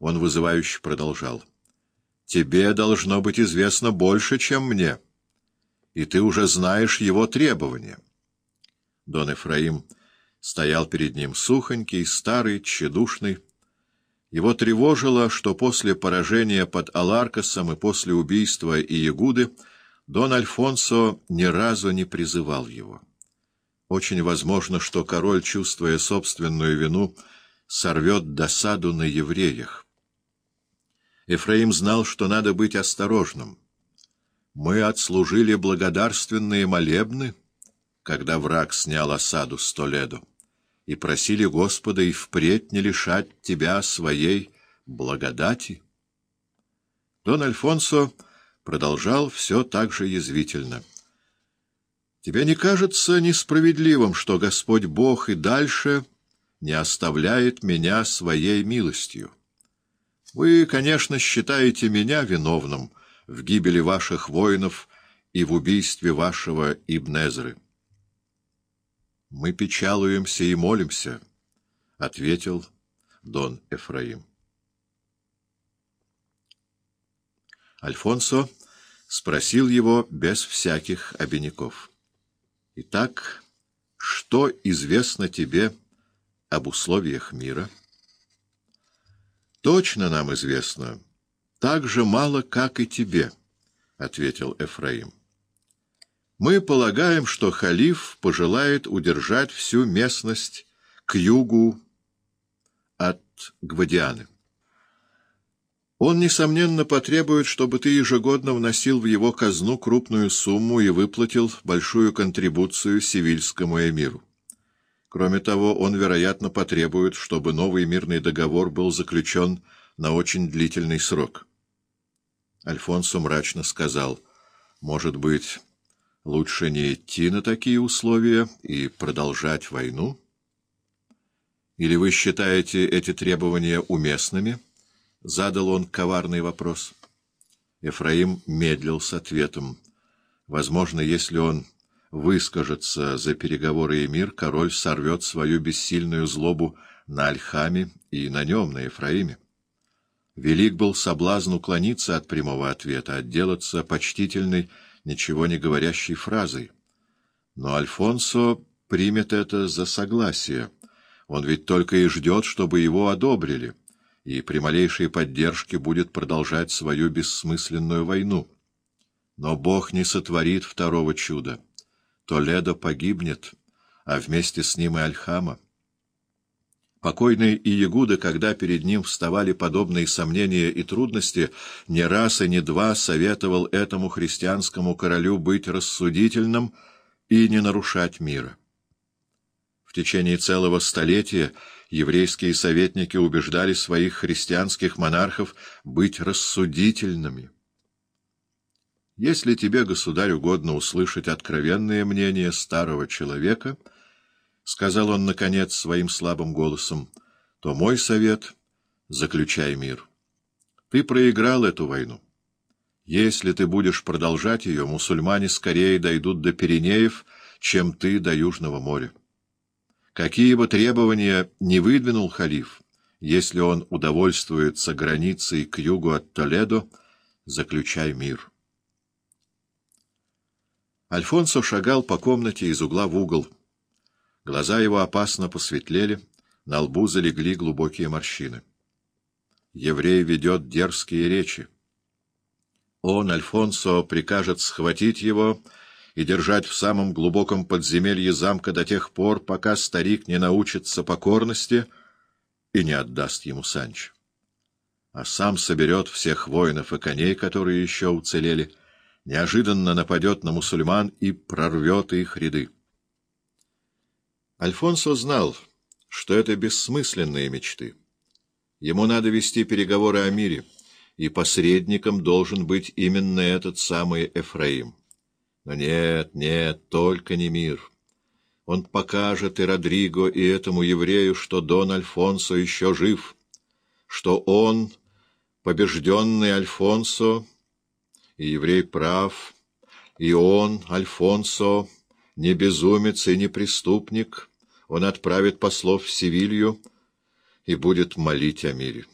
Он вызывающе продолжал. «Тебе должно быть известно больше, чем мне, и ты уже знаешь его требования». Дон Эфраим стоял перед ним сухонький, старый, тщедушный. Его тревожило, что после поражения под Аларкосом и после убийства Иегуды Дон Альфонсо ни разу не призывал его. Очень возможно, что король, чувствуя собственную вину, сорвет досаду на евреях. Ефраим знал, что надо быть осторожным. Мы отслужили благодарственные молебны, когда враг снял осаду с Толедо, и просили Господа и впредь не лишать тебя своей благодати. Дон Альфонсо продолжал все так же язвительно. Тебе не кажется несправедливым, что Господь Бог и дальше не оставляет меня своей милостью? Вы, конечно, считаете меня виновным в гибели ваших воинов и в убийстве вашего Ибнезры. Мы печалуемся и молимся, — ответил Дон Эфраим. Альфонсо спросил его без всяких обиняков. «Итак, что известно тебе об условиях мира?» «Точно нам известно. Так же мало, как и тебе», — ответил Эфраим. «Мы полагаем, что халиф пожелает удержать всю местность к югу от Гвадианы. Он, несомненно, потребует, чтобы ты ежегодно вносил в его казну крупную сумму и выплатил большую контрибуцию сивильскому эмиру. Кроме того, он, вероятно, потребует, чтобы новый мирный договор был заключен на очень длительный срок. Альфонсо мрачно сказал, «Может быть, лучше не идти на такие условия и продолжать войну? Или вы считаете эти требования уместными?» — задал он коварный вопрос. Ефраим медлил с ответом. Возможно, если он выскажется за переговоры и мир, король сорвет свою бессильную злобу на Альхаме и на нем, на Ефраиме. Велик был соблазн уклониться от прямого ответа, отделаться почтительной, ничего не говорящей фразой. Но Альфонсо примет это за согласие. Он ведь только и ждет, чтобы его одобрили и при малейшей поддержке будет продолжать свою бессмысленную войну. Но Бог не сотворит второго чуда. Толедо погибнет, а вместе с ним и Альхама. Покойный Иегуда, когда перед ним вставали подобные сомнения и трудности, не раз и не два советовал этому христианскому королю быть рассудительным и не нарушать мира. В течение целого столетия еврейские советники убеждали своих христианских монархов быть рассудительными. Если тебе, государь, угодно услышать откровенное мнение старого человека, — сказал он, наконец, своим слабым голосом, — то мой совет — заключай мир. Ты проиграл эту войну. Если ты будешь продолжать ее, мусульмане скорее дойдут до Пиренеев, чем ты до Южного моря. Какие бы требования не выдвинул халиф, если он удовольствуется границей к югу от Толедо, заключай мир. Альфонсо шагал по комнате из угла в угол. Глаза его опасно посветлели, на лбу залегли глубокие морщины. Еврей ведет дерзкие речи. Он, Альфонсо, прикажет схватить его и держать в самом глубоком подземелье замка до тех пор, пока старик не научится покорности и не отдаст ему Санч. А сам соберет всех воинов и коней, которые еще уцелели, неожиданно нападет на мусульман и прорвет их ряды. Альфонсо знал, что это бессмысленные мечты. Ему надо вести переговоры о мире, и посредником должен быть именно этот самый Эфраим. Но нет, нет, только не мир. Он покажет и Родриго, и этому еврею, что Дон Альфонсо еще жив, что он, побежденный Альфонсо, и еврей прав, и он, Альфонсо, не безумец и не преступник, он отправит послов в Севилью и будет молить о мире.